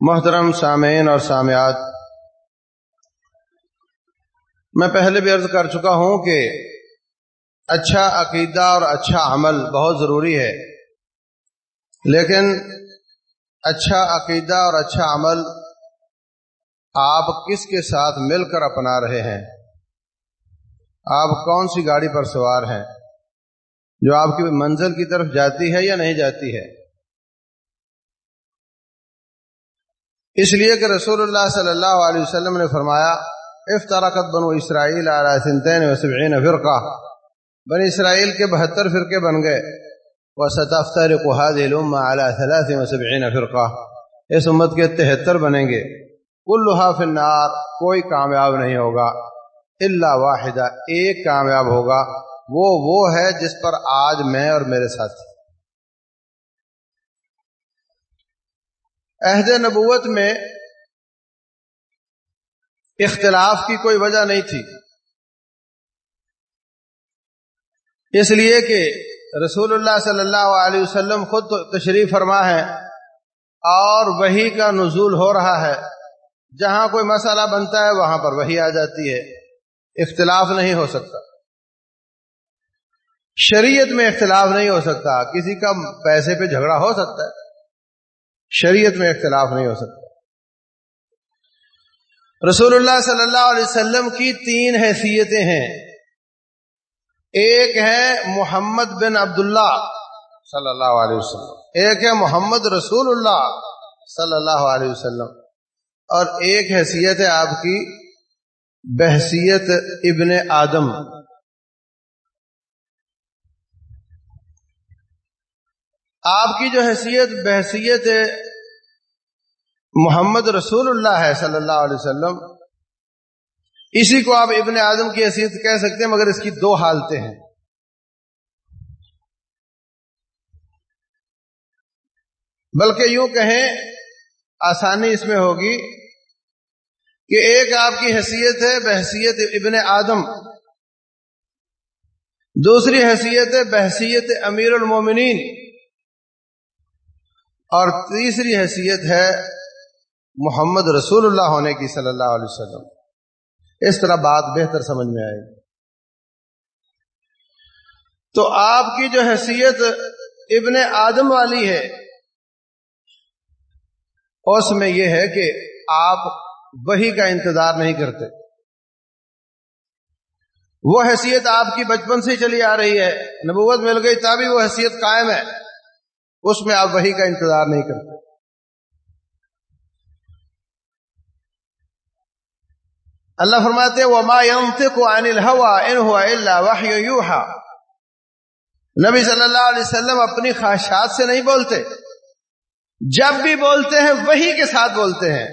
محترم سامعین اور سامعات، میں پہلے بھی عرض کر چکا ہوں کہ اچھا عقیدہ اور اچھا عمل بہت ضروری ہے، لیکن اچھا عقیدہ اور اچھا عمل آپ کس کے ساتھ مل کر اپنا رہے ہیں؟ آپ کون سی گاڑی پر سوار ہیں؟ جو آپ کی منزل کی طرف جاتی ہے یا نہیں جاتی ہے؟ اس لیے کہ رسول اللہ صلی اللہ علیہ وسلم نے فرمایا افطارکت بنو اسرائیل سنتین و سبعین فرقہ۔ بن اسرائیل کے بہتر فرقے بن گئے۔ وہ ستفتر قحاد علوم اعلیٰ و سبعین فرقہ۔ اس امت کے تہتر بنیں گے۔ کلحا فنار کوئی کامیاب نہیں ہوگا۔ اللہ واحدہ، ایک کامیاب ہوگا۔ وہ وہ ہے جس پر آج میں اور میرے ساتھی عہد نبوت میں اختلاف کی کوئی وجہ نہیں تھی۔ اس لیے کہ رسول اللہ صلی اللہ علیہ وسلم خود تشریف فرما ہے اور وہی کا نزول ہو رہا ہے۔ جہاں کوئی مسئلہ بنتا ہے وہاں پر وہی آ جاتی ہے۔ اختلاف نہیں ہو سکتا۔ شریعت میں اختلاف نہیں ہو سکتا۔ کسی کا پیسے پہ جھگڑا ہو سکتا ہے۔ شریعت میں اختلاف نہیں ہو سکتا۔ رسول اللہ صلی اللہ علیہ وسلم کی تین حیثیتیں ہیں۔ ایک ہے محمد بن عبداللہ صلی اللہ علیہ وسلم۔ ایک ہے محمد رسول اللہ صلی اللہ علیہ وسلم۔ اور ایک حیثیت ہے آپ کی بحثیت ابن آدم۔ آپ کی جو حیثیت بحثیت محمد رسول اللہ ہے صلی اللہ علیہ وسلم، اسی کو آپ ابن اعظم کی حیثیت کہہ سکتے ہیں، مگر اس کی دو حالتیں ہیں۔ بلکہ یوں کہیں، آسانی اس میں ہوگی کہ ایک آپ کی حیثیت ہے بحثیت ابن آدم۔ دوسری حیثیت ہے بحثیت امیر المومنین۔ اور تیسری حیثیت ہے محمد رسول اللہ ہونے کی صلی اللہ علیہ وسلم۔ اس طرح بات بہتر سمجھ میں آئے گی۔ تو آپ کی جو حیثیت ابن آدم والی ہے، اس میں یہ ہے کہ آپ وہی کا انتظار نہیں کرتے۔ وہ حیثیت آپ کی بچپن سے چلی آ رہی ہے، نبوت مل گئی تبھی وہ حیثیت قائم ہے۔ اس میں آپ وہی کا انتظار نہیں کرتے۔ اللہ فرماتے وما ينطق عن الهوى ان هو الا وحي يوحى۔ نبی صلی اللہ علیہ وسلم اپنی خواہشات سے نہیں بولتے۔ جب بھی بولتے ہیں، وہی کے ساتھ بولتے ہیں۔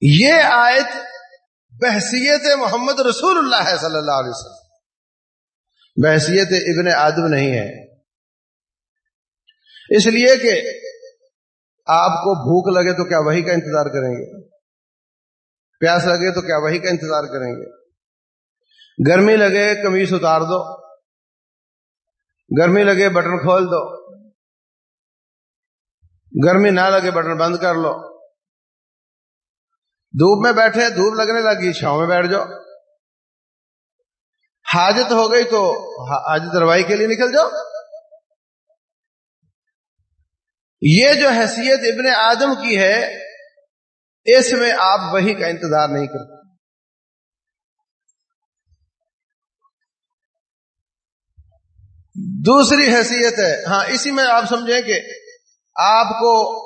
یہ آیت بحثیت محمد رسول اللہ ہے صلی اللہ علیہ وسلم۔ بحثیت ابن آدم نہیں ہے۔ اس لیے کہ آپ کو بھوک لگے تو کیا وہی کا انتظار کریں گے؟ پیاس لگے تو کیا وہی کا انتظار کریں گے؟ گرمی لگے کمیز اتار دو۔ گرمی لگے بٹن کھول دو۔ گرمی نہ لگے بٹن بند کر لو۔ دھوپ میں بیٹھے، دھوپ لگنے لگی، چھاؤں میں بیٹھ جاؤ۔ حاجت ہو گئی تو حاجت روائی کے لیے نکل جاؤ۔ یہ جو حیثیت ابن آدم کی ہے، اس میں آپ وہی کا انتظار نہیں کرتے۔ دوسری حیثیت ہے ہاں اسی میں آپ سمجھیں کہ آپ کو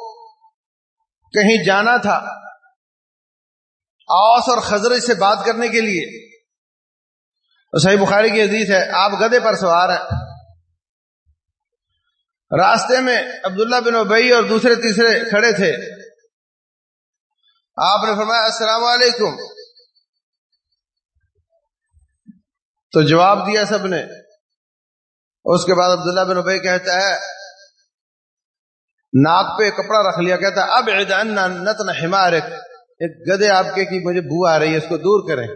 کہیں جانا تھا اوس اور خزرج سے بات کرنے کے لیے۔ صحیح بخاری کی حدیث ہے، آپ گدے پر سوار ہیں۔ راستے میں عبداللہ بن ابئی اور دوسرے تیسرے کھڑے تھے۔ آپ نے فرمایا، السلام علیکم۔ تو جواب دیا سب نے۔ اس کے بعد عبداللہ بن ابئی کہتا ہے، ناک پہ کپڑا رکھ لیا، کہتا ہے، اب نتن ہمار ایک گدے آپ کے کی مجھے بو آ رہی ہے، اس کو دور کریں۔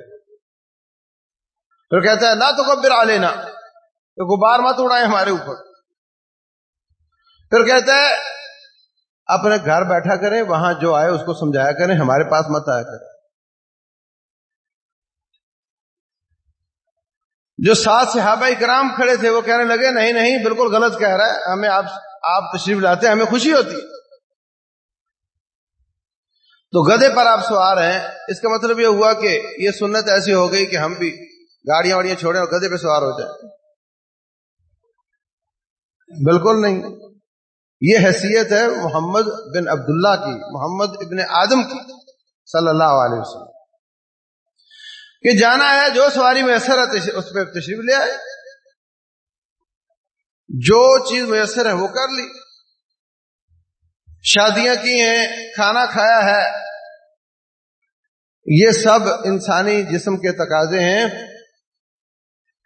پھر کہتا ہے نہ تو کبر آ لینا تو غبار مت اڑائے ہمارے اوپر۔ پھر کہتا ہے، اپنے گھر بیٹھا کریں، وہاں جو آئے اس کو سمجھایا کریں، ہمارے پاس مت آیا کریں. جو سات صحابہ کرام کھڑے تھے، وہ کہنے لگے، نہیں نہیں، بالکل غلط کہہ رہا ہے، ہمیں آپ آپ تشریف لاتے ہیں، ہمیں خوشی ہوتی ہے. تو گدے پر آپ سوار ہیں، اس کا مطلب یہ ہوا کہ یہ سنت ایسی ہو گئی کہ ہم بھی گاڑیاں واڑیاں چھوڑیں اور گدے پہ سوار ہو جائیں۔ بالکل نہیں۔ یہ حیثیت ہے محمد بن عبداللہ کی، محمد ابن آدم کی، صلی اللہ علیہ وسلم۔ کہ جانا ہے، جو سواری میسر ہے اس پہ تشریف لے آئے۔ جو چیز میسر ہے، وہ کر لی۔ شادیاں کی ہیں، کھانا کھایا ہے۔ یہ سب انسانی جسم کے تقاضے ہیں۔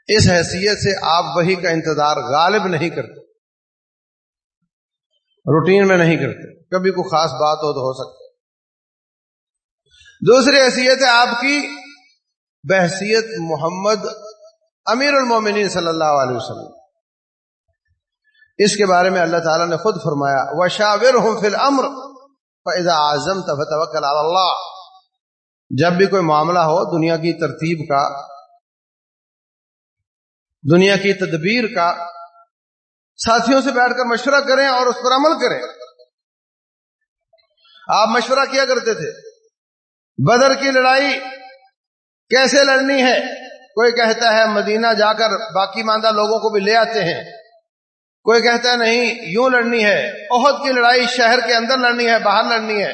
اس حیثیت سے آپ وہی کا انتظار غالب نہیں کرتے۔ روٹین میں نہیں کرتے۔ کبھی کوئی خاص بات ہو تو ہو سکتا دوسری حیثیت ہے آپ کی بحثیت محمد امیر المومنین صلی اللہ علیہ وسلم۔ اس کے بارے میں اللہ تعالیٰ نے خود فرمایا وشاور ہوں فل امر فضا اعظم توکل اللہ جب بھی کوئی معاملہ ہو دنیا کی ترتیب کا، دنیا کی تدبیر کا ساتھیوں سے بیٹھ کر مشورہ کریں اور اس پر عمل کریں۔ آپ مشورہ کیا کرتے تھے؟ بدر کی لڑائی کیسے لڑنی ہے؟ کوئی کہتا ہے مدینہ جا کر باقی ماندہ لوگوں کو بھی لے آتے ہیں۔ کوئی کہتا ہے نہیں، یوں لڑنی ہے۔ عہد کی لڑائی شہر کے اندر لڑنی ہے، باہر لڑنی ہے۔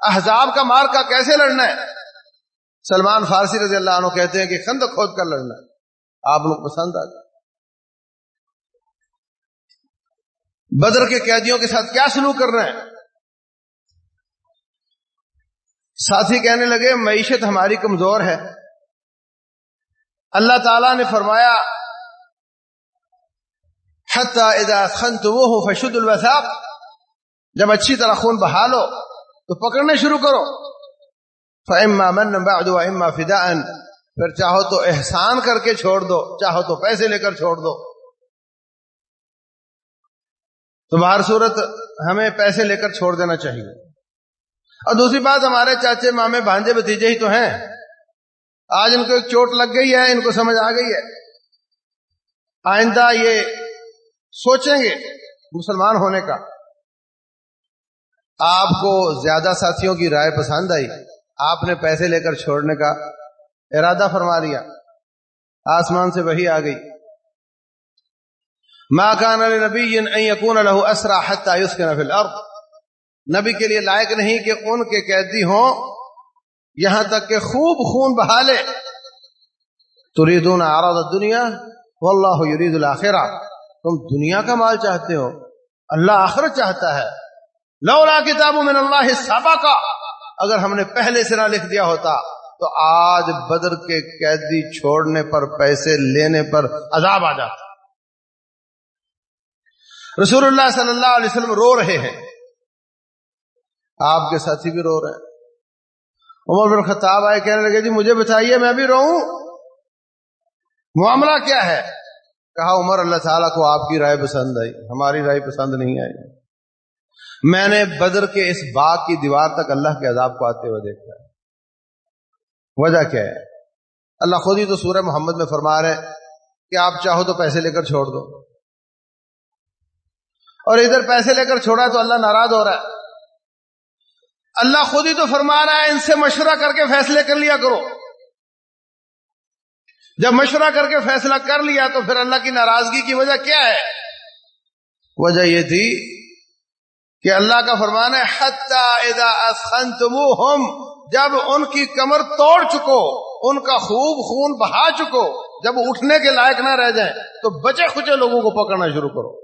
احزاب کا مار کا کیسے لڑنا ہے؟ سلمان فارسی رضی اللہ عنہ کہتے ہیں کہ خند کھود کر لڑنا ہے۔ آپ لوگ پسند آ گئے۔ بدر کے قیدیوں کے ساتھ کیا سلوک کرنا ہے ساتھی کہنے لگے، معیشت ہماری کمزور ہے۔ اللہ تعالی نے فرمایا اذا خنتموه فشد الوثاق جب اچھی طرح خون بہا لو، تو پکڑنے شروع کرو۔ فاما من بعد واما فداء۔ پھر چاہو تو احسان کر کے چھوڑ دو، چاہو تو پیسے لے کر چھوڑ دو۔ تمہار صورت ہمیں پیسے لے کر چھوڑ دینا چاہیے۔ اور دوسری بات، ہمارے چاچے مامے بھانجے بتیجے ہی تو ہیں۔ آج ان کو ایک چوٹ لگ گئی ہے، ان کو سمجھ آ گئی ہے۔ آئندہ یہ سوچیں گے مسلمان ہونے کا۔ آپ کو زیادہ ساتھیوں کی رائے پسند آئی۔ آپ نے پیسے لے کر چھوڑنے کا ارادہ فرما لیا۔ آسمان سے وہی آ گئی۔ ماں کان نبی یقون له اسرا حتى يسكن في الارض نبی کے لیے لائق نہیں کہ ان کے قیدی ہوں یہاں تک کہ خوب خون بہا لے. تریدون عرض الدنیا واللہ یرید الاخرہ. تم دنیا کا مال چاہتے ہو، اللہ آخرت چاہتا ہے. لولا کتاب من اللہ سابا کا اگر ہم نے پہلے سے نہ لکھ دیا ہوتا تو آج بدر کے قیدی چھوڑنے پر، پیسے لینے پر عذاب آ جاتا. رسول اللہ صلی اللہ علیہ وسلم رو رہے ہیں۔ آپ کے ساتھی بھی رو رہے ہیں۔ عمر بن خطاب آئے کہنے لگے جی مجھے بتائیے، میں بھی رو معاملہ کیا ہے؟ کہا، عمر اللہ تعالیٰ کو آپ کی رائے پسند آئی۔ ہماری رائے پسند نہیں آئی۔ میں نے بدر کے اس باغ کی دیوار تک اللہ کے عذاب کو آتے ہوئے دیکھا۔ ہے وجہ کیا ہے؟ اللہ خود ہی تو سورہ محمد میں فرما رہے کہ آپ چاہو تو پیسے لے کر چھوڑ دو۔ اور ادھر پیسے لے کر چھوڑا تو اللہ ناراض ہو رہا ہے۔ اللہ خود ہی تو فرما رہا ہے، ان سے مشورہ کر کے فیصلے کر لیا کرو۔ جب مشورہ کر کے فیصلہ کر لیا تو پھر اللہ کی ناراضگی کی وجہ کیا ہے؟ وجہ یہ تھی کہ اللہ کا فرمان ہے جب ان کی کمر توڑ چکو، ان کا خوب خون بہا چکو، جب اٹھنے کے لائق نہ رہ جائیں تو بچے کھچے لوگوں کو پکڑنا شروع کرو۔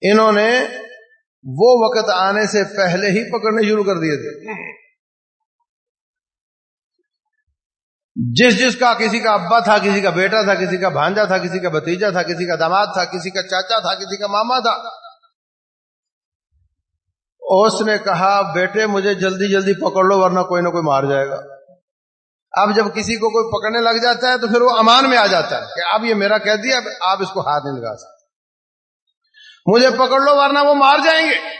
انہوں نے وہ وقت آنے سے پہلے ہی پکڑنے شروع کر دیے تھے۔ جس جس کا کسی کا ابا تھا، کسی کا بیٹا تھا، کسی کا بھانجا تھا، کسی کا بتیجا تھا، کسی کا داماد تھا، کسی کا چاچا تھا، کسی کا ماما تھا۔ اس نے کہا، بیٹے، مجھے جلدی جلدی پکڑ لو، ورنہ کوئی نہ کوئی مار جائے گا۔ اب جب کسی کو کوئی پکڑنے لگ جاتا ہے تو پھر وہ امان میں آ جاتا ہے کہ اب یہ میرا کہہ دیا آپ اس کو ہاتھ نہیں لگا سکتے۔ مجھے پکڑ لو ورنہ وہ مار جائیں گے۔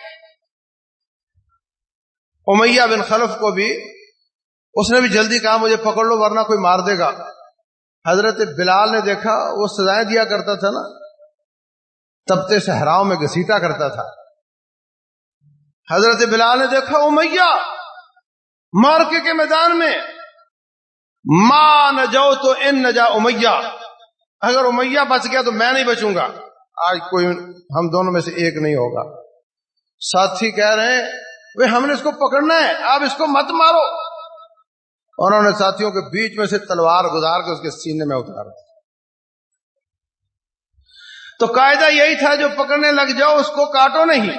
امیہ بن خلف کو بھی، اس نے بھی جلدی کہا، مجھے پکڑ لو ورنہ کوئی مار دے گا۔ حضرت بلال نے دیکھا، وہ سزائیں دیا کرتا تھا نا۔ تبتے صحراؤں میں گسیٹا کرتا تھا۔ حضرت بلال نے دیکھا، امیہ مارکے کے میدان میں۔ ماں نہ جاؤ تو ان نہ جا امیہ۔ اگر امیہ بچ گیا تو میں نہیں بچوں گا۔ آج کوئی ہم دونوں میں سے ایک نہیں ہوگا۔ ساتھی کہہ رہے ہیں ہم نے اس کو پکڑنا ہے، آپ اس کو مت مارو۔ اور انہوں نے ساتھیوں کے بیچ میں سے تلوار گزار کے اس کے سینے میں اتارا تو قاعدہ یہی تھا، جو پکڑنے لگ جاؤ، اس کو کاٹو نہیں۔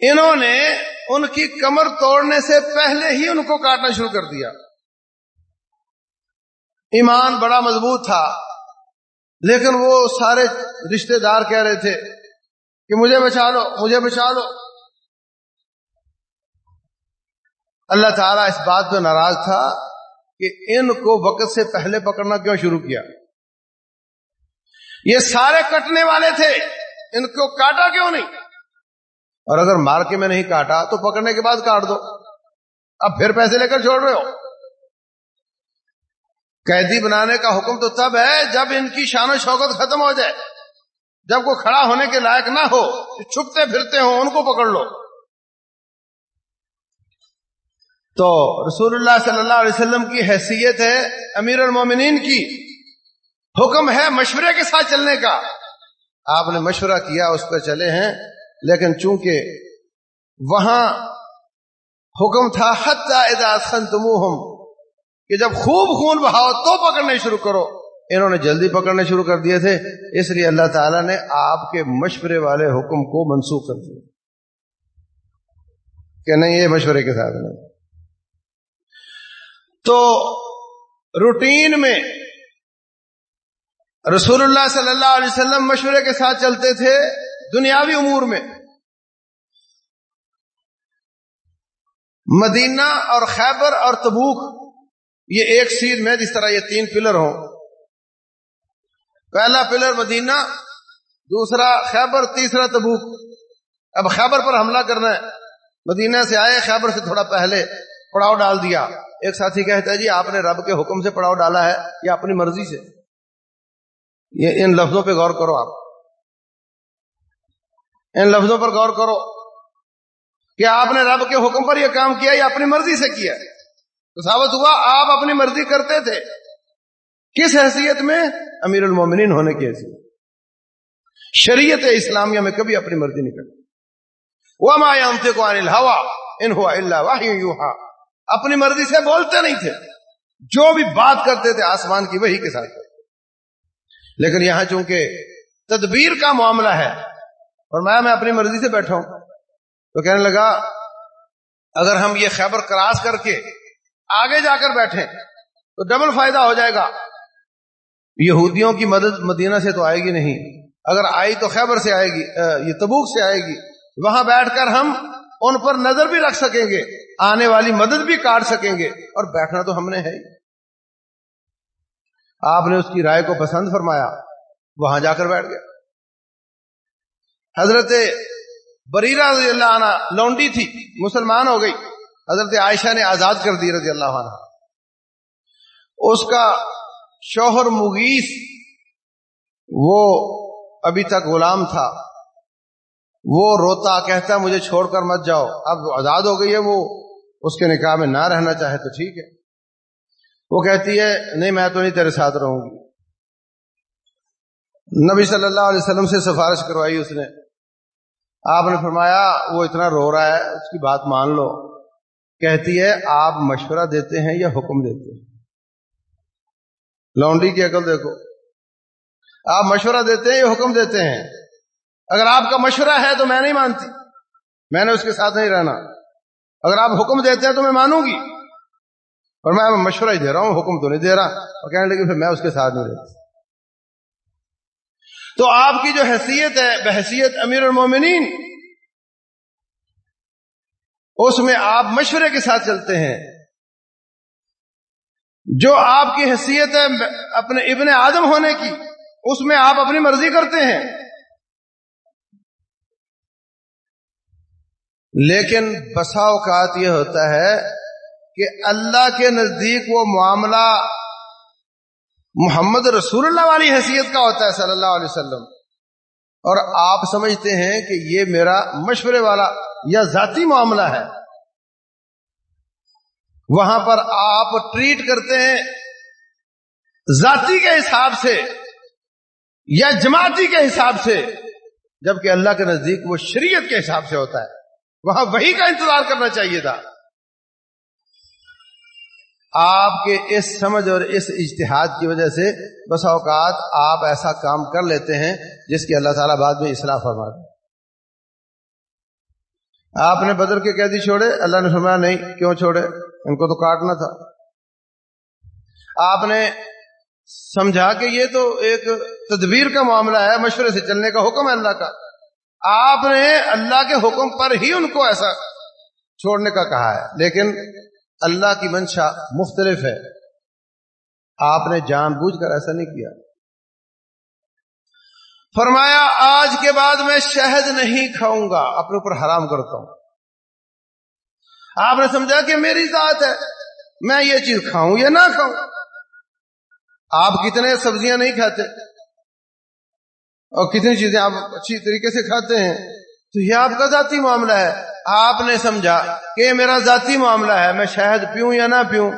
انہوں نے ان کی کمر توڑنے سے پہلے ہی ان کو کاٹنا شروع کر دیا۔ ایمان بڑا مضبوط تھا۔ لیکن وہ سارے رشتہ دار کہہ رہے تھے کہ مجھے بچا لو، مجھے بچا لو۔ اللہ تعالیٰ اس بات پہ ناراض تھا کہ ان کو وقت سے پہلے پکڑنا کیوں شروع کیا؟ یہ سارے کٹنے والے تھے، ان کو کاٹا کیوں نہیں؟ اور اگر مار کے میں نہیں کاٹا تو پکڑنے کے بعد کاٹ دو۔ اب پھر پیسے لے کر چھوڑ رہے ہو۔ قیدی بنانے کا حکم تو تب ہے جب ان کی شان و شوقت ختم ہو جائے۔ جب کوئی کھڑا ہونے کے لائق نہ ہو چھپتے پھرتے ہوں، ان کو پکڑ لو۔ تو رسول اللہ صلی اللہ علیہ وسلم کی حیثیت ہے، امیر المومنین کی۔ حکم ہے مشورے کے ساتھ چلنے کا۔ آپ نے مشورہ کیا، اس پہ چلے ہیں۔ لیکن چونکہ وہاں حکم تھا کہ جب خوب خون بہاؤ تو پکڑنے شروع کرو۔ انہوں نے جلدی پکڑنے شروع کر دیے تھے۔ اس لیے اللہ تعالیٰ نے آپ کے مشورے والے حکم کو منسوخ کر دیا۔ کہ نہیں، یہ مشورے کے ساتھ نہیں۔ تو روٹین میں رسول اللہ صلی اللہ علیہ وسلم مشورے کے ساتھ چلتے تھے دنیاوی امور میں۔ مدینہ اور خیبر اور تبوک یہ ایک سیٹ میں جس طرح یہ تین پلر ہوں۔ پہلا پلر مدینہ، دوسرا خیبر، تیسرا تبوک۔ اب خیبر پر حملہ کرنا ہے۔ مدینہ سے آئے، خیبر سے تھوڑا پہلے پڑاؤ ڈال دیا۔ ایک ساتھی کہتا ہے جی آپ نے رب کے حکم سے پڑاؤ ڈالا ہے یا اپنی مرضی سے۔ یہ ان لفظوں پہ غور کرو آپ۔ ان لفظوں پر غور کرو۔ کہ آپ نے رب کے حکم پر یہ کام کیا یا اپنی مرضی سے کیا؟ تو ثابت ہوا آپ اپنی مرضی کرتے تھے۔ کس حیثیت میں؟ امیر المومنین ہونے کی حیثیت۔ شریعت اسلامیہ میں کبھی اپنی مرضی نہیں کرتی وہ مایا کو ہوا ان ہوا اللہ واہ اپنی مرضی سے بولتے نہیں تھے۔ جو بھی بات کرتے تھے، آسمان کی وہی کے ساتھ۔ لیکن یہاں چونکہ تدبیر کا معاملہ ہے اور میں میں اپنی مرضی سے بیٹھا ہوں۔ تو کہنے لگا، اگر ہم یہ خیبر کراس کر کے آگے جا کر بیٹھیں تو ڈبل فائدہ ہو جائے گا۔ یہودیوں کی مدد مدینہ سے تو آئے گی نہیں۔ اگر آئی تو خیبر سے آئے گی یہ تبوک سے آئے گی۔ وہاں بیٹھ کر ہم ان پر نظر بھی رکھ سکیں گے، آنے والی مدد بھی کاٹ سکیں گے۔ اور بیٹھنا تو ہم نے ہے آپ نے اس کی رائے کو پسند فرمایا، وہاں جا کر بیٹھ گیا حضرت بریرہ رضی اللہ عنہ لونڈی تھی، مسلمان ہو گئی۔ حضرت عائشہ نے آزاد کر دی رضی اللہ عنہ۔ اس کا شوہر مغیث وہ ابھی تک غلام تھا۔ وہ روتا، کہتا مجھے چھوڑ کر مت جاؤ۔ اب آزاد ہو گئی ہے وہ۔ اس کے نکاح میں نہ رہنا چاہے تو ٹھیک ہے۔ وہ کہتی ہے، نہیں، میں تو نہیں تیرے ساتھ رہوں گی۔ نبی صلی اللہ علیہ وسلم سے سفارش کروائی اس نے۔ آپ نے فرمایا، وہ اتنا رو رہا ہے، اس کی بات مان لو۔ کہتی ہے، آپ مشورہ دیتے ہیں یا حکم دیتے ہیں؟ لونڈی کی عقل دیکھو۔ آپ مشورہ دیتے ہیں یا حکم دیتے ہیں؟ اگر آپ کا مشورہ ہے تو میں نہیں مانتی۔ میں نے اس کے ساتھ نہیں رہنا۔ اگر آپ حکم دیتے ہیں تو میں مانوں گی۔ اور میں مشورہ ہی دے رہا ہوں، حکم تو نہیں دے رہا۔ اور کہنے لگی پھر میں اس کے ساتھ نہیں رہتی تو آپ کی جو حیثیت ہے بحثیت امیر المومنین اس میں آپ مشورے کے ساتھ چلتے ہیں۔ جو آپ کی حیثیت ہے اپنے ابن آدم ہونے کی، اس میں آپ اپنی مرضی کرتے ہیں۔ لیکن بسا اوقات یہ ہوتا ہے کہ اللہ کے نزدیک وہ معاملہ محمد رسول اللہ والی حیثیت کا ہوتا ہے صلی اللہ علیہ وسلم۔ اور آپ سمجھتے ہیں کہ یہ میرا مشورے والا یا ذاتی معاملہ ہے۔ وہاں پر آپ ٹریٹ کرتے ہیں ذاتی کے حساب سے یا جماعتی کے حساب سے، جبکہ اللہ کے نزدیک وہ شریعت کے حساب سے ہوتا ہے۔ وہاں وہی کا انتظار کرنا چاہیے تھا۔ آپ کے اس سمجھ اور اس اجتہاد کی وجہ سے بس اوقات آپ ایسا کام کر لیتے ہیں جس کی اللہ تعالیٰ بعد میں اصلاح فرما دیں آپ نے بدر کے قیدی چھوڑے؟ اللہ نے فرمایا نہیں، کیوں چھوڑے؟ ان کو تو کاٹنا تھا۔ آپ نے سمجھا کہ یہ تو ایک تدبیر کا معاملہ ہے، مشورے سے چلنے کا حکم ہے اللہ کا۔ آپ نے اللہ کے حکم پر ہی ان کو ایسا چھوڑنے کا کہا ہے۔ لیکن اللہ کی منشا مختلف ہے۔ آپ نے جان بوجھ کر ایسا نہیں کیا۔ فرمایا، آج کے بعد میں شہد نہیں کھاؤں گا، اپنے اوپر حرام کرتا ہوں۔ آپ نے سمجھا کہ میری ذات ہے، میں یہ چیز کھاؤں یا نہ کھاؤں؟ آپ کتنے سبزیاں نہیں کھاتے؟ اور کتنی چیزیں آپ اچھی طریقے سے کھاتے ہیں؟ تو یہ آپ کا ذاتی معاملہ ہے۔ آپ نے سمجھا کہ یہ میرا ذاتی معاملہ ہے، میں شہد پیوں یا نہ پیوں؟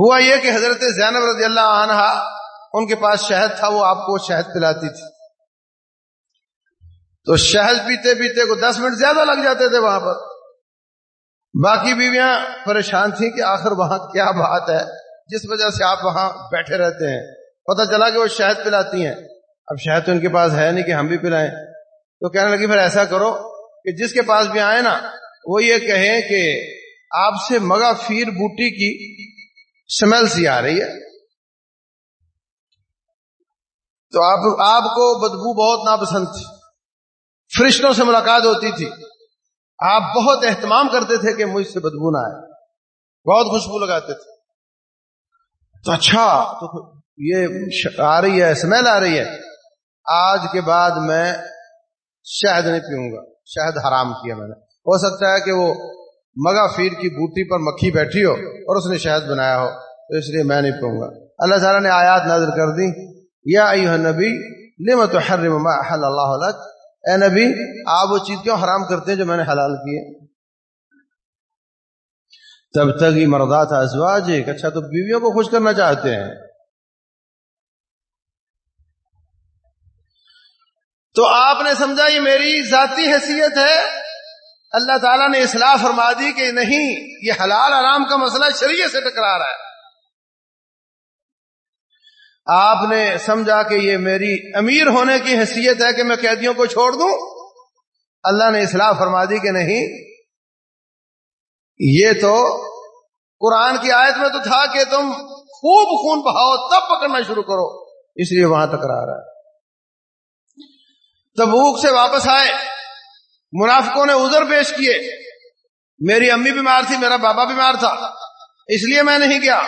ہوا یہ کہ حضرت زینب رضی اللہ عنہ ان کے پاس شہد تھا، وہ آپ کو شہد پلاتی تھی۔ تو شہد پیتے پیتے کو دس منٹ زیادہ لگ جاتے تھے وہاں پر۔ باقی بیویاں پریشان تھیں کہ آخر وہاں کیا بات ہے، جس وجہ سے آپ وہاں بیٹھے رہتے ہیں۔ پتہ چلا کہ وہ شہد پلاتی ہیں۔ اب شاید تو ان کے پاس ہے نہیں کہ ہم بھی پلائیں۔ تو کہنے لگی، پھر ایسا کرو کہ جس کے پاس بھی آئے نا، وہ یہ کہیں کہ آپ سے مگا فیر بوٹی کی سمیل سی آ رہی ہے۔ تو آپ آپ کو بدبو بہت ناپسند تھی۔ فرشتوں سے ملاقات ہوتی تھی۔ آپ بہت اہتمام کرتے تھے کہ مجھ سے بدبو نہ آئے۔ بہت خوشبو لگاتے تھے۔ تو اچھا تو یہ آ رہی ہے اسمیل آ رہی ہے۔ آج کے بعد میں شہد نہیں پیوں گا۔ شہد حرام کیا میں نے۔ ہو سکتا ہے کہ وہ مگا فیر کی بوٹی پر مکھی بیٹھی ہو اور اس نے شہد بنایا ہو، تو اس لیے میں نہیں پیوں گا۔ اللہ تعالیٰ نے آیات نظر کر دی یا ایوہ نبی لم تحرم ما حل اللہ لک؟ اے نبی، آپ وہ چیز کیوں حرام کرتے ہیں جو میں نے حلال کیے تب تک ہی مردات ازواج ایک اچھا تو بیویوں کو خوش کرنا چاہتے ہیں۔ تو آپ نے سمجھا یہ میری ذاتی حیثیت ہے اللہ تعالیٰ نے اصلاح فرما دی کہ نہیں، یہ حلال آرام کا مسئلہ شریعت سے ٹکرا رہا ہے۔ آپ نے سمجھا کہ یہ میری امیر ہونے کی حیثیت ہے کہ میں قیدیوں کو چھوڑ دوں؟ اللہ نے اصلاح فرما دی کہ نہیں؟ یہ تو قرآن کی آیت میں تو تھا کہ تم خوب خون بہاؤ، تب پکڑنا شروع کرو۔ اس لیے وہاں تک رہا ہے۔ تبوک سے واپس آئے۔ منافقوں نے ادھر پیش کیے۔ میری امی بیمار تھی، میرا بابا بیمار تھا، اس لیے میں نہیں گیا۔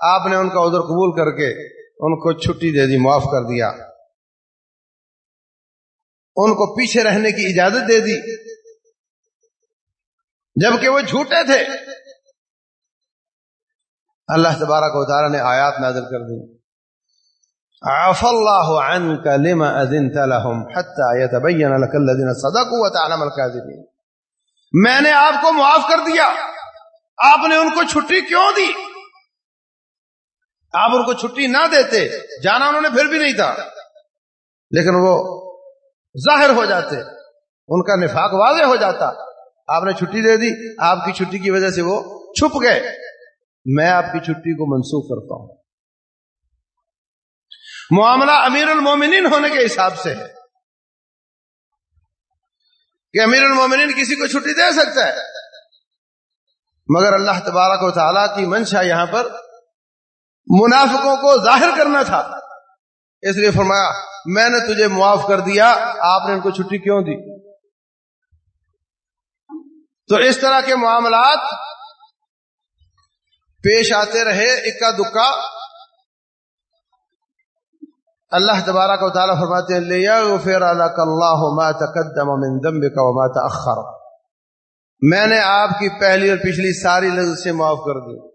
آپ نے ان کا ادھر قبول کر کے ان کو چھٹی دے دی، معاف کر دیا۔ ان کو پیچھے رہنے کی اجازت دے دی۔ جبکہ وہ جھوٹے تھے۔ اللہ تبارک و تعالیٰ نے آیات نازل کر دی۔ عف اللہ عنك لما اذنت لهم حتى يتبين لك الذين صدقوا وتعلم الكاذبين۔ میں نے آپ کو معاف کر دیا۔ آپ نے ان کو چھٹی کیوں دی؟ آپ ان کو چھٹی نہ دیتے، جانا انہوں نے پھر بھی نہیں تھا۔ لیکن وہ ظاہر ہو جاتے، ان کا نفاق واضح ہو جاتا۔ آپ نے چھٹی دے دی، آپ کی چھٹی کی وجہ سے وہ چھپ گئے۔ میں آپ کی چھٹی کو منسوخ کرتا ہوں۔ معاملہ امیر المومنین ہونے کے حساب سے ہے کہ امیر المومنین کسی کو چھٹی دے سکتا ہے مگر اللہ تبارک و تعالیٰ کی منشا یہاں پر منافقوں کو ظاہر کرنا تھا اس لیے فرمایا میں نے تجھے معاف کر دیا، آپ نے ان کو چھٹی کیوں دی؟ تو اس طرح کے معاملات پیش آتے رہے اکا دکا اللہ تبارک و تعالیٰ فرماتے ہیں، لیغفر لك اللہ ما تقدم من ذنبك وما تأخر۔ میں نے آپ کی پہلی اور پچھلی ساری لذت سے معاف کر دی۔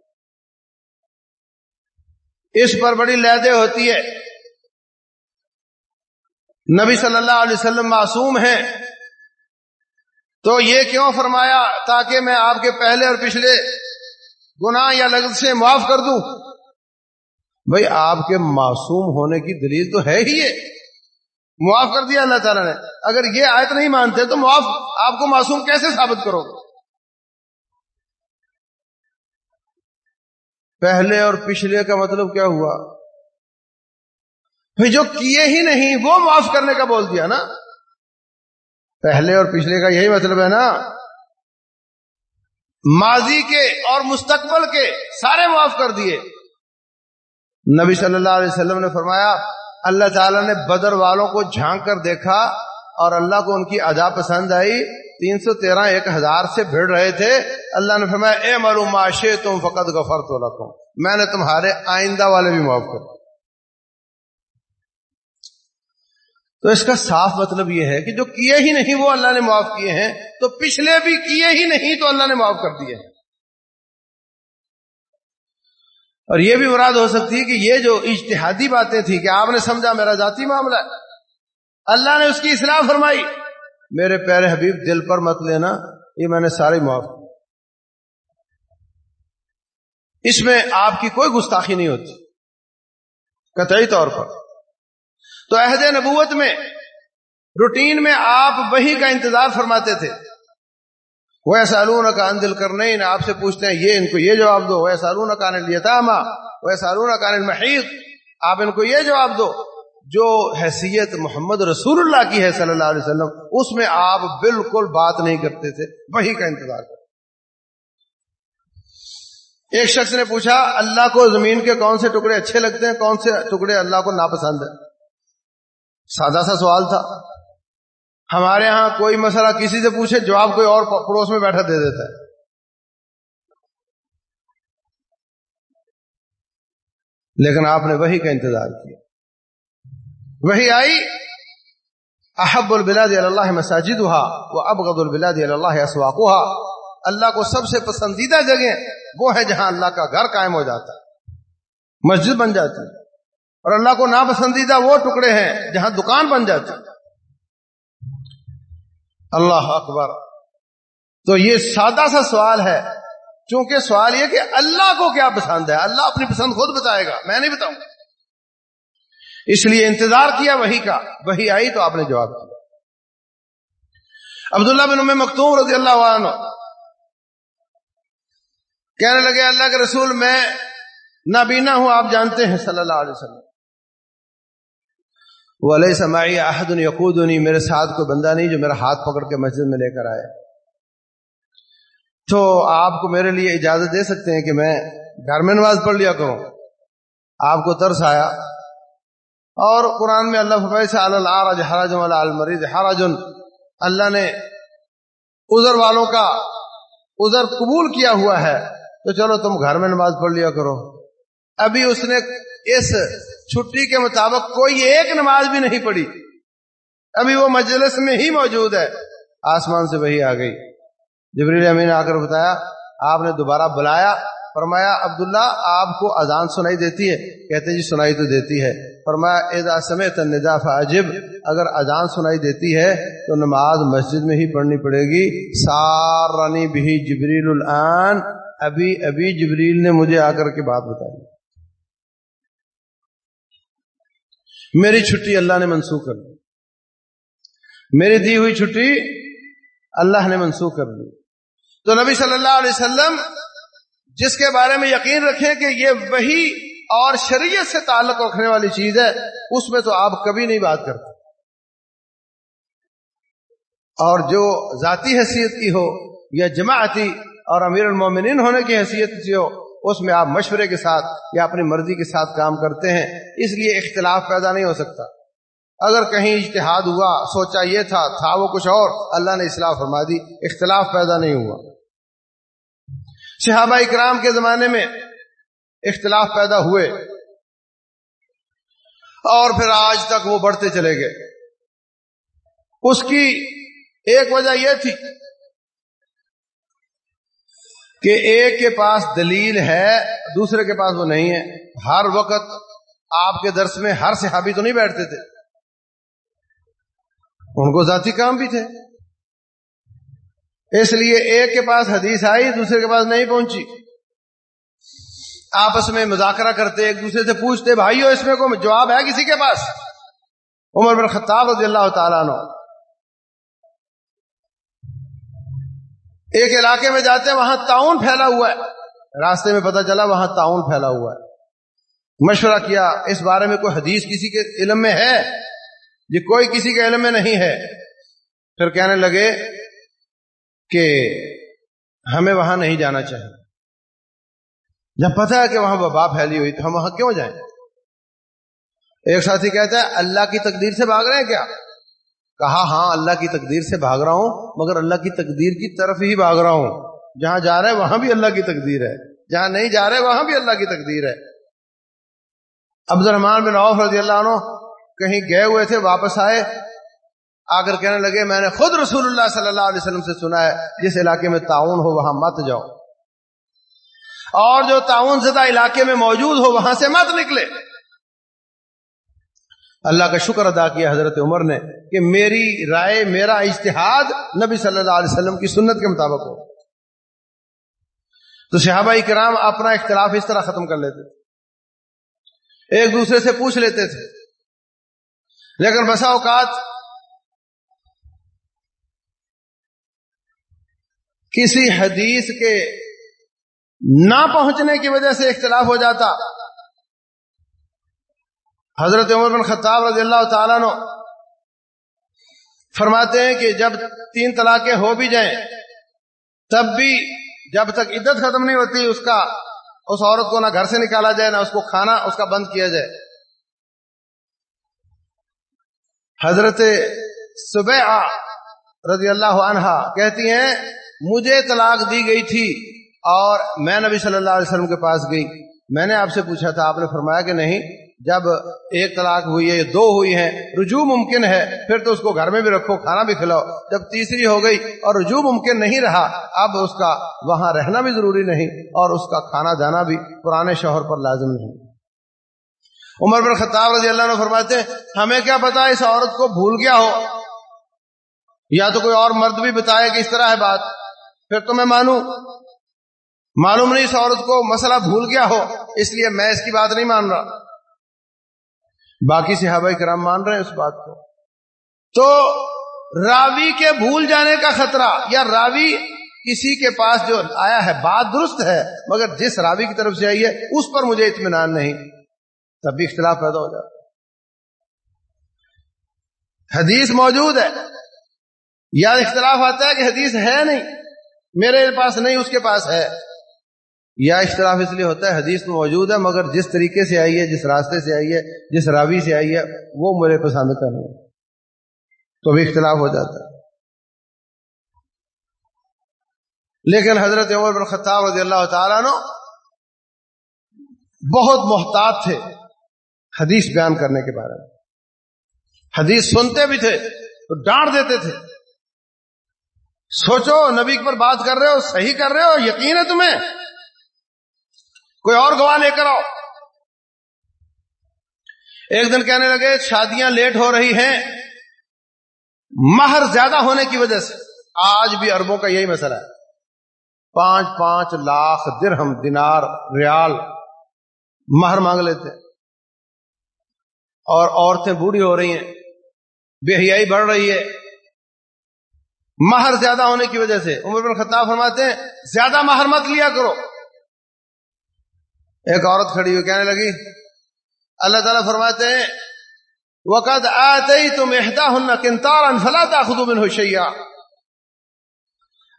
اس پر بڑی لہدے ہوتی ہے۔ نبی صلی اللہ علیہ وسلم معصوم ہیں۔ تو یہ کیوں فرمایا تاکہ میں آپ کے پہلے اور پچھلے گناہ یا لغت سے معاف کر دوں؟ بھائی، آپ کے معصوم ہونے کی دلیل تو ہے ہی یہ۔ معاف کر دیا اللہ تعالیٰ نے۔ اگر یہ آیت نہیں مانتے تو معاف، آپ کو معصوم کیسے ثابت کرو گے؟ پہلے اور پچھلے کا مطلب کیا ہوا؟ بھائی، جو کیے ہی نہیں، وہ معاف کرنے کا بول دیا نا۔ پہلے اور پچھلے کا یہی مطلب ہے نا۔ ماضی کے اور مستقبل کے سارے معاف کر دیے۔ نبی صلی اللہ علیہ وسلم نے فرمایا، اللہ تعالیٰ نے بدر والوں کو جھانک کر دیکھا اور اللہ کو ان کی ادا پسند آئی۔ تین سو تیرہ، ایک ہزار سے بھیڑ رہے تھے۔ اللہ نے فرمایا، اے مرو معاشے تم فقط غفر تو رکھو میں نے تمہارے آئندہ والے بھی معاف کر تو اس کا صاف مطلب یہ ہے کہ جو کیے ہی نہیں وہ اللہ نے معاف کیے ہیں۔ تو پچھلے بھی کیے ہی نہیں تو اللہ نے معاف کر دیے ہیں۔ اور یہ بھی مراد ہو سکتی ہے کہ یہ جو اجتہادی باتیں تھیں کہ آپ نے سمجھا میرا ذاتی معاملہ ہے۔ اللہ نے اس کی اصلاح فرمائی۔ میرے پیارے حبیب، دل پر مت لینا، یہ میں نے سارے معاف اس میں آپ کی کوئی گستاخی نہیں ہوتی۔ قطعی طور پر۔ تو عہد نبوت میں، روٹین میں آپ وہی کا انتظار فرماتے تھے۔ وہ سالون کا ان دل کرنے آپ سے پوچھتے ہیں، یہ ان کو یہ جواب دو۔ وہ سالون کا انل یتاما وہ سالون کا انل محیط آپ ان کو یہ جواب دو۔ جو حیثیت محمد رسول اللہ کی ہے صلی اللہ علیہ وسلم، اس میں آپ بالکل بات نہیں کرتے تھے۔ وہی کا انتظار کرتے ایک شخص نے پوچھا، اللہ کو زمین کے کون سے ٹکڑے اچھے لگتے ہیں؟ کون سے ٹکڑے اللہ کو ناپسند ہے سادہ سا سوال تھا۔ ہمارے ہاں کوئی مسئلہ کسی سے پوچھے، جواب کوئی اور پڑوس میں بیٹھا دے دیتا ہے۔ لیکن آپ نے وہی کا انتظار کیا۔ وہی آئی، احب البلاد اللہ مساجد ہوا وہ ابغد البلاد اللہ اسواق اللہ کو سب سے پسندیدہ جگہ وہ ہے جہاں اللہ کا گھر قائم ہو جاتا ہے، مسجد بن جاتی ہے۔ اور اللہ کو ناپسندیدہ وہ ٹکڑے ہیں جہاں دکان بن جاتی اللہ اکبر۔ تو یہ سادہ سا سوال ہے، چونکہ سوال یہ کہ اللہ کو کیا پسند ہے؟ اللہ اپنی پسند خود بتائے گا، میں نہیں بتاؤں اس لیے انتظار کیا وہی کا، وہی آئی تو آپ نے جواب دیا۔ عبداللہ بن ام مختوم رضی اللہ عنہ کہنے لگے، اللہ کے رسول، میں نابینا ہوں، آپ جانتے ہیں صلی اللہ علیہ وسلم۔ وہ علیہ سماعی احد یقود میرے ساتھ کوئی بندہ نہیں جو میرا ہاتھ پکڑ کے مسجد میں لے کر آئے۔ تو آپ کو میرے لیے اجازت دے سکتے ہیں کہ میں گھر میں نماز پڑھ لیا کروں۔ آپ کو ترس آیا۔ اور قرآن میں اللہ فیص الرج حراج المریض حراجن اللہ نے ازر والوں کا ازر قبول کیا ہوا ہے۔ تو چلو تم گھر میں نماز پڑھ لیا کرو۔ ابھی اس نے اس چھٹی کے مطابق کوئی ایک نماز بھی نہیں پڑھی۔ ابھی وہ مجلس میں ہی موجود ہے۔ آسمان سے وہی آ گئی۔ جبریل امین آ کر بتایا، آپ نے دوبارہ بلایا۔ فرمایا، عبداللہ، آپ کو اذان سنائی دیتی ہے۔ کہتے جی سنائی تو دیتی ہے۔ فرمایا ادا سمیت ندا فاجب۔ اگر اذان سنائی دیتی ہے، تو نماز مسجد میں ہی پڑھنی پڑے گی۔ سارانی بھی جبریل الان۔ ابھی ابھی جبریل نے مجھے آ کر کے بات بتائی۔ میری چھٹی اللہ نے منسوخ کر دی۔ میری دی ہوئی چھٹی اللہ نے منسوخ کر دی۔ تو نبی صلی اللہ علیہ وسلم جس کے بارے میں یقین رکھیں کہ یہ وہی اور شریعت سے تعلق رکھنے والی چیز ہے، اس میں تو آپ کبھی نہیں بات کرتے۔ اور جو ذاتی حیثیت کی ہو یا جماعتی اور امیر المومنین ہونے کی حیثیت کی ہو اس میں آپ مشورے کے ساتھ یا اپنی مرضی کے ساتھ کام کرتے ہیں، اس لیے اختلاف پیدا نہیں ہو سکتا۔ اگر کہیں اجتہاد ہوا، سوچا یہ تھا تھا وہ کچھ اور، اللہ نے اصلاح فرما دی، اختلاف پیدا نہیں ہوا۔ صحابہ اکرام کے زمانے میں اختلاف پیدا ہوئے۔ اور پھر آج تک وہ بڑھتے چلے گئے۔ اس کی ایک وجہ یہ تھی کہ ایک کے پاس دلیل ہے، دوسرے کے پاس وہ نہیں ہے۔ ہر وقت آپ کے درس میں ہر صحابی تو نہیں بیٹھتے تھے۔ ان کو ذاتی کام بھی تھے۔ اس لیے ایک کے پاس حدیث آئی، دوسرے کے پاس نہیں پہنچی۔ آپس میں مذاکرہ کرتے، ایک دوسرے سے پوچھتے، بھائیو، اس میں کوئی جواب ہے کسی کے پاس؟ عمر بن خطاب رضی اللہ تعالیٰ عنہ۔ ایک علاقے میں جاتے ہیں، وہاں تعاون پھیلا ہوا ہے۔ راستے میں پتا چلا، وہاں تعاون پھیلا ہوا ہے۔ مشورہ کیا، اس بارے میں کوئی حدیث کسی کے علم میں ہے؟ یہ کوئی کسی کے علم میں نہیں ہے۔ پھر کہنے لگے کہ ہمیں وہاں نہیں جانا چاہیے۔ جب پتا ہے کہ وہاں وبا پھیلی ہوئی تو ہم وہاں کیوں جائیں؟ ایک ساتھی کہتا ہے، اللہ کی تقدیر سے بھاگ رہے ہیں کیا؟ کہا ہاں اللہ کی تقدیر سے بھاگ رہا ہوں، مگر اللہ کی تقدیر کی طرف ہی بھاگ رہا ہوں۔ جہاں جا رہے وہاں بھی اللہ کی تقدیر ہے۔ جہاں نہیں جا رہے وہاں بھی اللہ کی تقدیر ہے۔ عبد الرحمان بن عوف رضی اللہ عنہ کہیں گئے ہوئے تھے، واپس آئے۔ آ کر کہنے لگے، میں نے خود رسول اللہ صلی اللہ علیہ وسلم سے سنا ہے، جس علاقے میں تعاون ہو، وہاں مت جاؤ۔ اور جو تعاون زدہ علاقے میں موجود ہو، وہاں سے مت نکلے۔ اللہ کا شکر ادا کیا حضرت عمر نے کہ میری رائے، میرا اشتہاد نبی صلی اللہ علیہ وسلم کی سنت کے مطابق ہو۔ تو صحابہ کرام اپنا اختلاف اس طرح ختم کر لیتے تھے۔ ایک دوسرے سے پوچھ لیتے تھے۔ لیکن بسا اوقات کسی حدیث کے نہ پہنچنے کی وجہ سے اختلاف ہو جاتا۔ حضرت عمر بن خطاب رضی اللہ تعالیٰ نو فرماتے ہیں کہ جب تین طلاقیں ہو بھی جائیں، تب بھی جب تک عدت ختم نہیں ہوتی، اس کا، اس عورت کو نہ گھر سے نکالا جائے، نہ اس کو کھانا اس کا بند کیا جائے۔ حضرت صبح رضی اللہ عنہا کہتی ہیں، مجھے طلاق دی گئی تھی اور میں نبی صلی اللہ علیہ وسلم کے پاس گئی۔ میں نے آپ سے پوچھا تھا، آپ نے فرمایا کہ نہیں؟ جب ایک طلاق ہوئی ہے دو ہوئی ہیں، رجوع ممکن ہے، پھر تو اس کو گھر میں بھی رکھو، کھانا بھی کھلاؤ۔ جب تیسری ہو گئی اور رجوع ممکن نہیں رہا، اب اس کا وہاں رہنا بھی ضروری نہیں اور اس کا کھانا جانا بھی پرانے شوہر پر لازم نہیں۔ عمر بن خطاب رضی اللہ عنہ فرماتے ہیں، ہمیں کیا پتا اس عورت کو بھول گیا ہو؟ یا تو کوئی اور مرد بھی بتائے کہ اس طرح ہے بات۔ پھر تو میں مانوں۔ معلوم نہیں اس عورت کو مسئلہ بھول گیا ہو، اس لیے میں اس کی بات نہیں مان رہا۔ باقی صحابہ کرام مان رہے ہیں اس بات کو۔ تو راوی کے بھول جانے کا خطرہ یا راوی کسی کے پاس جو آیا ہے، بات درست ہے، مگر جس راوی کی طرف سے آئی ہے، اس پر مجھے اطمینان نہیں۔ تب بھی اختلاف پیدا ہو جاتا حدیث موجود ہے۔ یا اختلاف آتا ہے کہ حدیث ہے نہیں۔ میرے پاس نہیں، اس کے پاس ہے۔ یا اختلاف اس لیے ہوتا ہے، حدیث میں موجود ہے، مگر جس طریقے سے آئی ہے، جس راستے سے آئی ہے، جس راوی سے آئی ہے، وہ میرے پسند کا نہیں تو بھی اختلاف ہو جاتا ہے۔ لیکن حضرت عمر بن خطاب رضی اللہ تعالیٰ نو بہت محتاط تھے حدیث بیان کرنے کے بارے میں۔ حدیث سنتے بھی تھے تو ڈانٹ دیتے تھے۔ سوچو، نبی پر بات کر رہے ہو، صحیح کر رہے ہو، یقین ہے تمہیں؟ کوئی اور گواہ لے کر آؤ۔ ایک دن کہنے لگے، شادیاں لیٹ ہو رہی ہیں۔ مہر زیادہ ہونے کی وجہ سے۔ آج بھی اربوں کا یہی مسئلہ ہے۔ پانچ پانچ لاکھ درہم، دینار، ریال مہر مانگ لیتے۔ اور عورتیں بوڑھی ہو رہی ہیں۔ بے حیائی بڑھ رہی ہے۔ مہر زیادہ ہونے کی وجہ سے۔ عمر بن خطاب فرماتے ہیں، زیادہ مہر مت لیا کرو۔ ایک عورت کھڑی ہوئی کہنے لگی، اللہ تعالیٰ فرماتے ہیں وقت آتے ہی تم احدا ہن کنتار انفلا خدو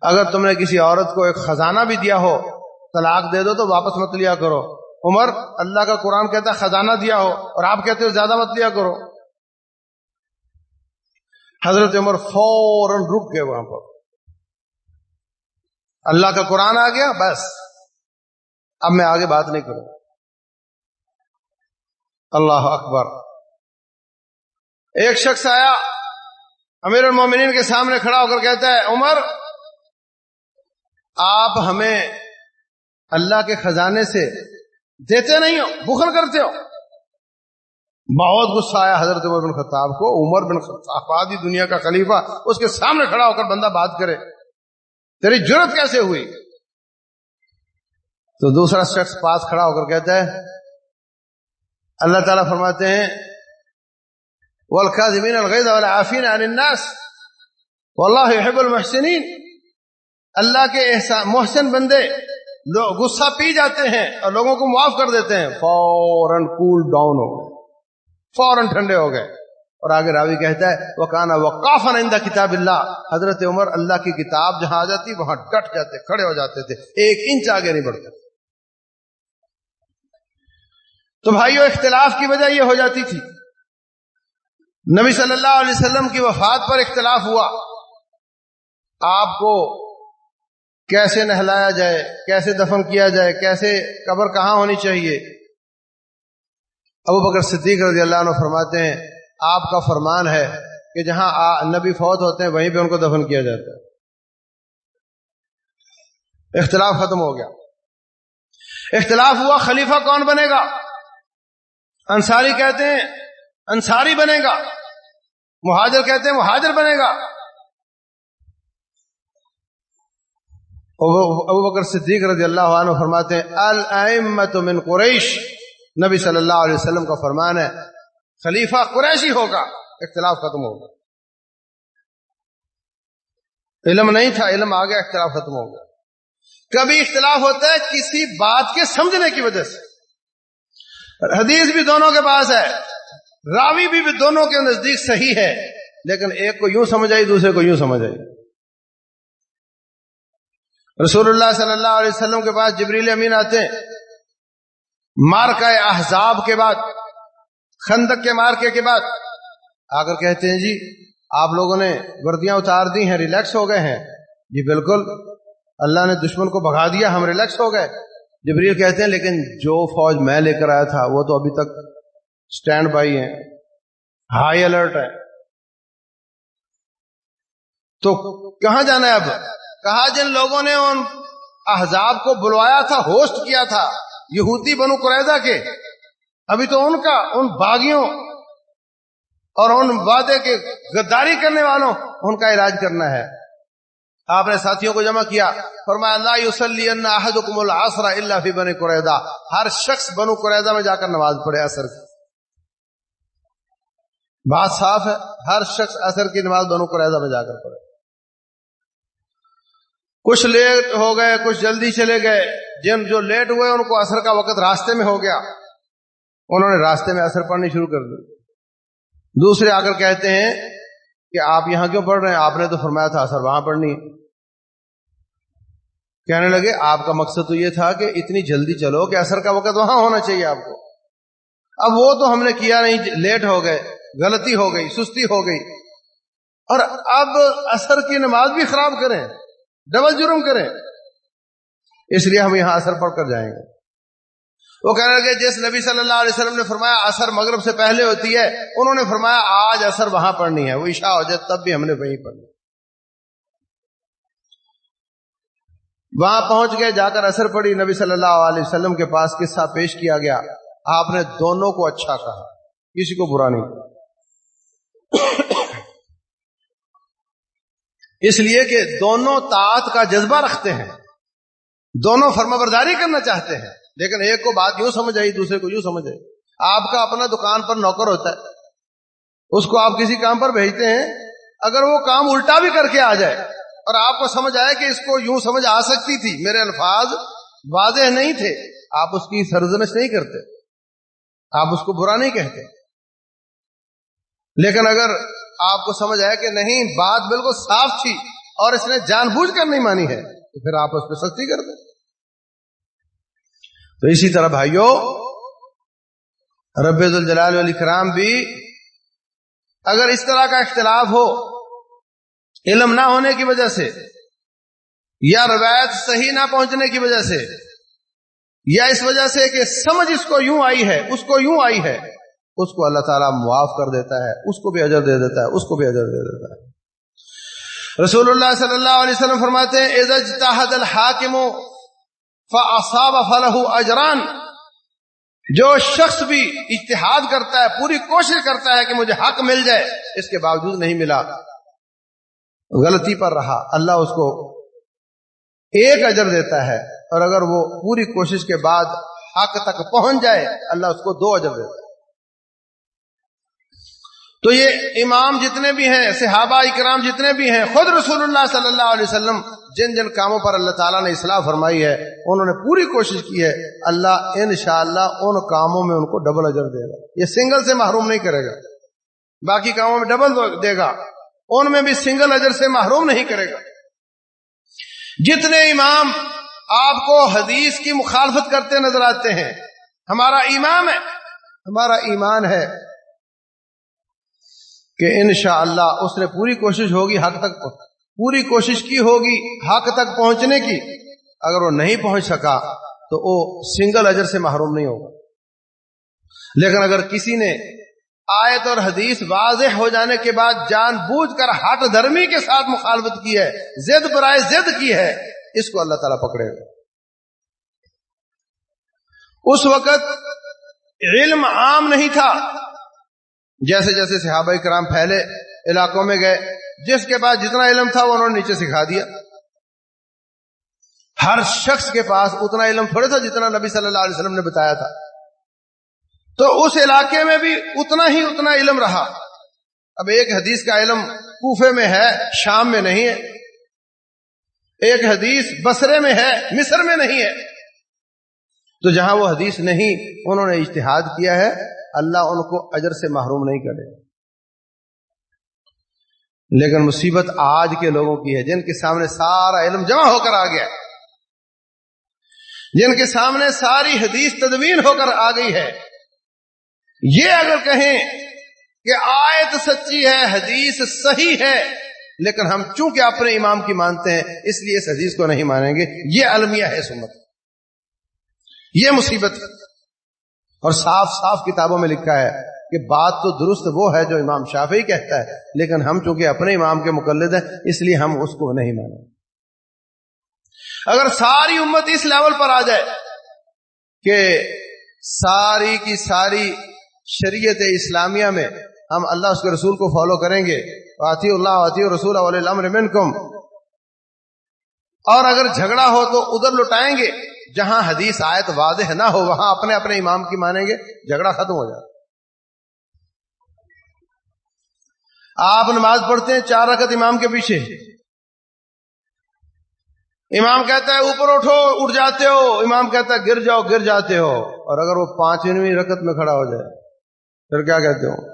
اگر تم نے کسی عورت کو ایک خزانہ بھی دیا ہو، طلاق دے دو تو واپس مت لیا کرو۔ عمر، اللہ کا قرآن کہتا ہے، خزانہ دیا ہو، اور آپ کہتے ہو زیادہ مت لیا کرو۔ حضرت عمر فوراً رک گئے وہاں پر۔ اللہ کا قرآن آ گیا، بس۔ اب میں آگے بات نہیں کروں اللہ اکبر۔ ایک شخص آیا، امیر المومنین کے سامنے کھڑا ہو کر کہتا ہے، عمر، آپ ہمیں اللہ کے خزانے سے دیتے نہیں ہو، بخل کرتے ہو۔ بہت غصہ آیا حضرت عمر بن خطاب کو۔ عمر بن خطاب آدھی دنیا کا خلیفہ، اس کے سامنے کھڑا ہو کر بندہ بات کرے، تیری جرت کیسے ہوئی؟ تو دوسرا شخص پاس کھڑا ہو کر کہتا ہے، اللہ تعالیٰ فرماتے ہیں، والكاذبين الغيظ والعافين عن الناس والله يحب المحسنين۔ اللہ کے احسان، محسن بندے غصہ پی جاتے ہیں اور لوگوں کو معاف کر دیتے ہیں۔ فوراً کول ڈاؤن ہو گئے، فوراً ٹھنڈے ہو گئے۔ اور آگے راوی کہتا ہے وہ کانا وہ کافن آئندہ کتاب اللہ۔ حضرت عمر اللہ کی کتاب جہاں آ جاتی، وہاں ڈٹ جاتے، کھڑے ہو جاتے تھے۔ ایک انچ آگے نہیں بڑھتے۔ تو بھائیو، اختلاف کی وجہ یہ ہو جاتی تھی۔ نبی صلی اللہ علیہ وسلم کی وفات پر اختلاف ہوا۔ آپ کو کیسے نہلایا جائے، کیسے دفن کیا جائے، کیسے قبر کہاں ہونی چاہیے؟ ابو بکر صدیق رضی اللہ عنہ فرماتے ہیں، آپ کا فرمان ہے کہ جہاں نبی فوت ہوتے ہیں، وہیں پہ ان کو دفن کیا جاتا ہے۔ اختلاف ختم ہو گیا۔ اختلاف ہوا، خلیفہ کون بنے گا؟ انصاری کہتے ہیں، انصاری بنے گا۔ مہاجر کہتے ہیں، مہاجر بنے گا۔ ابو بکر صدیق رضی اللہ عنہ فرماتے ہیں من قریش۔ نبی صلی اللہ علیہ وسلم کا فرمان ہے، خلیفہ قریشی ہوگا، اختلاف ختم ہوگا علم نہیں تھا، علم آ گیا، اختلاف ختم ہوگا کبھی اختلاف ہوتا ہے کسی بات کے سمجھنے کی وجہ سے۔ حدیث بھی دونوں کے پاس ہے۔ راوی بھی, بھی دونوں کے نزدیک صحیح ہے لیکن ایک کو یوں سمجھ آئی دوسرے کو یوں سمجھ آئی۔ رسول اللہ صلی اللہ علیہ وسلم کے پاس جبریل امین آتے ہیں۔ مارکا احزاب کے بعد خندق کے مارکے کے بعد آ کر کہتے ہیں جی آپ لوگوں نے وردیاں اتار دی ہیں ریلیکس ہو گئے ہیں۔ جی بالکل۔ اللہ نے دشمن کو بھگا دیا ہم ریلیکس ہو گئے۔ جبریل کہتے ہیں، لیکن جو فوج میں لے کر آیا تھا، وہ تو ابھی تک اسٹینڈ بائی ہے، ہائی الرٹ ہے۔ تو کہاں جانا ہے اب؟ کہا جن لوگوں نے ان احزاب کو بلوایا تھا، ہوسٹ کیا تھا، یہودی بنو قریدا کے۔ ابھی تو ان کا، ان باغیوں اور ان وعدے کے غداری کرنے والوں، ان کا علاج کرنا ہے۔ آپ نے ساتھیوں کو جمع کیا۔ فرمایا اللہ احدکم العصر الا فی بنی قریدا ہر شخص بنو قریدا میں جا کر نماز پڑھے اثر کی۔ بات صاف ہے، ہر شخص اثر کی نماز بنو قریدا میں جا کر پڑھے۔ کچھ لیٹ ہو گئے، کچھ جلدی چلے گئے۔ جن جو لیٹ ہوئے، ان کو اثر کا وقت راستے میں ہو گیا۔ انہوں نے راستے میں اثر پڑھنی شروع کر دی۔ دوسرے آ کر کہتے ہیں کہ آپ یہاں کیوں پڑھ رہے ہیں؟ آپ نے تو فرمایا تھا اثر وہاں پڑھنی کہنے لگے، آپ کا مقصد تو یہ تھا کہ اتنی جلدی چلو کہ اثر کا وقت وہاں ہونا چاہیے آپ کو۔ اب وہ تو ہم نے کیا نہیں، لیٹ ہو گئے، غلطی ہو گئی، سستی ہو گئی۔ اور اب اثر کی نماز بھی خراب کریں، ڈبل جرم کریں۔ اس لیے ہم یہاں اثر پڑھ کر جائیں گے۔ وہ کہنے لگے، جس نبی صلی اللہ علیہ وسلم نے فرمایا، اثر مغرب سے پہلے ہوتی ہے، انہوں نے فرمایا، آج اثر وہاں پڑھنی ہے، وہ عشاء ہو جائے، تب بھی ہم نے وہیں پڑھنی وہاں پہنچ گئے، جا کر اثر پڑی نبی صلی اللہ علیہ وسلم کے پاس قصہ پیش کیا گیا۔ آپ نے دونوں کو اچھا کہا، کسی کو برا نہیں اس لیے کہ دونوں طاعت کا جذبہ رکھتے ہیں، دونوں فرما برداری کرنا چاہتے ہیں۔ لیکن ایک کو بات یوں سمجھ آئی، دوسرے کو یوں سمجھ آئی۔ آپ کا اپنا دکان پر نوکر ہوتا ہے۔ اس کو آپ کسی کام پر بھیجتے ہیں، اگر وہ کام الٹا بھی کر کے آ جائے اور آپ کو سمجھ آئے کہ اس کو یوں سمجھ آ سکتی تھی، میرے الفاظ واضح نہیں تھے، آپ اس کی سرزنش نہیں کرتے۔ آپ اس کو برا نہیں کہتے۔ لیکن اگر آپ کو سمجھ آیا کہ نہیں، بات بالکل صاف تھی اور اس نے جان بوجھ کر نہیں مانی ہے، تو پھر آپ اس پہ سختی کر دیں تو اسی طرح بھائیوں رب الجلال علی کرام بھی اگر اس طرح کا اختلاف ہو، علم نہ ہونے کی وجہ سے، یا روایت صحیح نہ پہنچنے کی وجہ سے، یا اس وجہ سے کہ سمجھ اس کو یوں آئی ہے، اس کو یوں آئی ہے، اس کو اللہ تعالیٰ معاف کر دیتا ہے، اس کو بھی اجر دے دیتا ہے، اس کو بھی اجر دے دیتا ہے۔ رسول اللہ صلی اللہ علیہ وسلم فرماتے ہیں الحاکم فاصاب فلح اجران جو شخص بھی اتحاد کرتا ہے، پوری کوشش کرتا ہے کہ مجھے حق مل جائے، اس کے باوجود نہیں ملا۔ غلطی پر رہا۔ اللہ اس کو ایک اجر دیتا ہے، اور اگر وہ پوری کوشش کے بعد حق تک پہنچ جائے، اللہ اس کو دو اجر دیتا ہے۔ تو یہ امام جتنے بھی ہیں، صحابہ اکرام جتنے بھی ہیں، خود رسول اللہ صلی اللہ علیہ وسلم جن جن کاموں پر اللہ تعالیٰ نے اصلاح فرمائی ہے، انہوں نے پوری کوشش کی ہے، اللہ انشاءاللہ ان کاموں میں ان کو ڈبل اجر دے گا۔ یہ سنگل سے محروم نہیں کرے گا۔ باقی کاموں میں ڈبل دے گا۔ ان میں بھی سنگل اجر سے محروم نہیں کرے گا۔ جتنے امام آپ کو حدیث کی مخالفت کرتے نظر آتے ہیں، ہمارا امام ہے، ہمارا ایمان ہے کہ انشاءاللہ اللہ اس نے پوری کوشش ہوگی حق تک پوری کوشش کی ہوگی حق تک پہنچنے کی۔ اگر وہ نہیں پہنچ سکا تو وہ سنگل اجر سے محروم نہیں ہوگا۔ لیکن اگر کسی نے آیت اور حدیث واضح ہو جانے کے بعد جان بوجھ کر ہٹ دھرمی کے ساتھ مخالفت کی ہے، زد برائے زد کی ہے، اس کو اللہ تعالیٰ پکڑے گا۔ اس وقت علم عام نہیں تھا۔ جیسے جیسے صحابہ کرام پھیلے، علاقوں میں گئے جس کے پاس جتنا علم تھا وہ انہوں نے نیچے سکھا دیا۔ ہر شخص کے پاس اتنا علم تھوڑے تھا جتنا نبی صلی اللہ علیہ وسلم نے بتایا تھا۔ تو اس علاقے میں بھی اتنا ہی اتنا علم رہا۔ اب ایک حدیث کا علم کوفے میں ہے، شام میں نہیں ہے۔ ایک حدیث بسرے میں ہے، مصر میں نہیں ہے۔ تو جہاں وہ حدیث نہیں، انہوں نے اشتہاد کیا ہے، اللہ ان کو اجر سے محروم نہیں کرے۔ لیکن مصیبت آج کے لوگوں کی ہے، جن کے سامنے سارا علم جمع ہو کر آ گیا جن کے سامنے ساری حدیث تدوین ہو کر آ گئی ہے۔ یہ اگر کہیں کہ آیت سچی ہے، حدیث صحیح ہے، لیکن ہم چونکہ اپنے امام کی مانتے ہیں، اس لیے اس حدیث کو نہیں مانیں گے۔ یہ المیہ ہے سمت یہ مصیبت اور صاف صاف کتابوں میں لکھا ہے کہ بات تو درست وہ ہے جو امام شافی کہتا ہے، لیکن ہم چونکہ اپنے امام کے مقلد ہیں، اس لیے ہم اس کو نہیں مانیں۔ اگر ساری امت اس لیول پر آ جائے کہ ساری کی ساری شریعت اسلامیہ میں ہم اللہ اس کے رسول کو فالو کریں گے آتی اللہ آتی رسول منکم اور اگر جھگڑا ہو تو ادھر لٹائیں گے، جہاں حدیث آیت واضح نہ ہو، وہاں اپنے اپنے امام کی مانیں گے، جھگڑا ختم ہو جائے۔ آپ نماز پڑھتے ہیں چار رکعت امام کے پیچھے۔ امام کہتا ہے، اوپر اٹھو، اٹھ جاتے ہو۔ امام کہتا ہے، گر جاؤ، گر جاتے ہو۔ اور اگر وہ پانچویں رکت میں کھڑا ہو جائے، پھر کیا کہتے ہو؟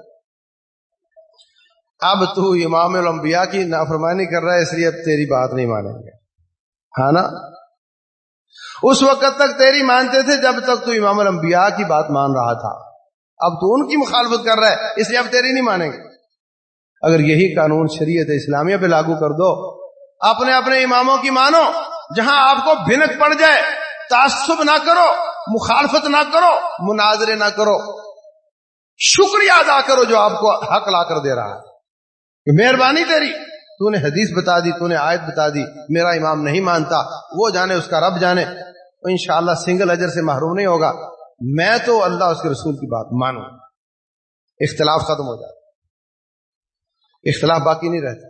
اب تو امام الانبیاء کی نافرمانی کر رہا ہے، اس لیے اب تیری بات نہیں مانیں گے۔ ہاں نا؟ اس وقت تک تیری مانتے تھے جب تک تو امام الانبیاء کی بات مان رہا تھا۔ اب تو ان کی مخالفت کر رہا ہے، اس لیے اب تیری نہیں مانیں گے۔ اگر یہی قانون شریعت اسلامیہ پہ لاگو کر دو، اپنے اپنے اماموں کی مانو، جہاں آپ کو بھنک پڑ جائے، تعصب نہ کرو، مخالفت نہ کرو، مناظرے نہ کرو۔ شکریہ ادا کرو جو آپ کو حق لا کر دے رہا ہے۔ کہ مہربانی تیری، تو نے حدیث بتا دی، تو نے آیت بتا دی، میرا امام نہیں مانتا، وہ جانے، اس کا رب جانے۔ تو انشاءاللہ سنگل اجر سے محروم نہیں ہوگا۔ میں تو اللہ اس کے رسول کی بات مانوں۔ اختلاف ختم ہو جاتا اختلاف باقی نہیں رہتا۔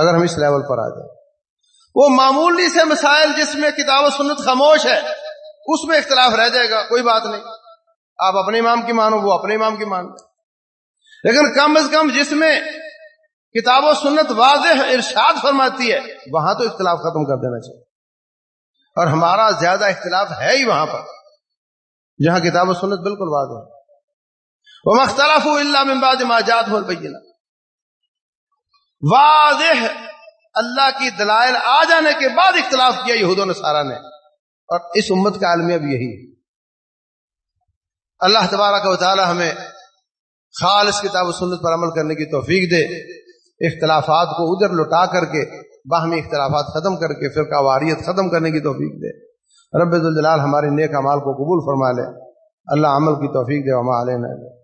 اگر ہم اس لیول پر آ جائیں۔ وہ معمولی سے مسائل جس میں کتاب و سنت خاموش ہے، اس میں اختلاف رہ جائے گا، کوئی بات نہیں۔ آپ اپنے امام کی مانو، وہ اپنے امام کی مان لیکن کم از کم جس میں کتاب و سنت واضح ارشاد فرماتی ہے، وہاں تو اختلاف ختم کر دینا چاہیے۔ اور ہمارا زیادہ اختلاف ہے ہی وہاں پر، جہاں کتاب و سنت بالکل واضح ہے۔ وہ مختلف اللہ میں جات ہو واضح اللہ کی دلائل آ جانے کے بعد اختلاف کیا یہود و نصارہ نے۔ اور اس امت کا عالمیہ بھی یہی اللہ تبارہ کا تعالی ہمیں خالص کتاب و سنت پر عمل کرنے کی توفیق دے، اختلافات کو ادھر لٹا کر کے، باہمی اختلافات ختم کر کے، فرقہ واریت ختم کرنے کی توفیق دے۔ رب الجلال ہمارے نیک امال کو قبول فرما لے۔ اللہ عمل کی توفیق دے، وما علینا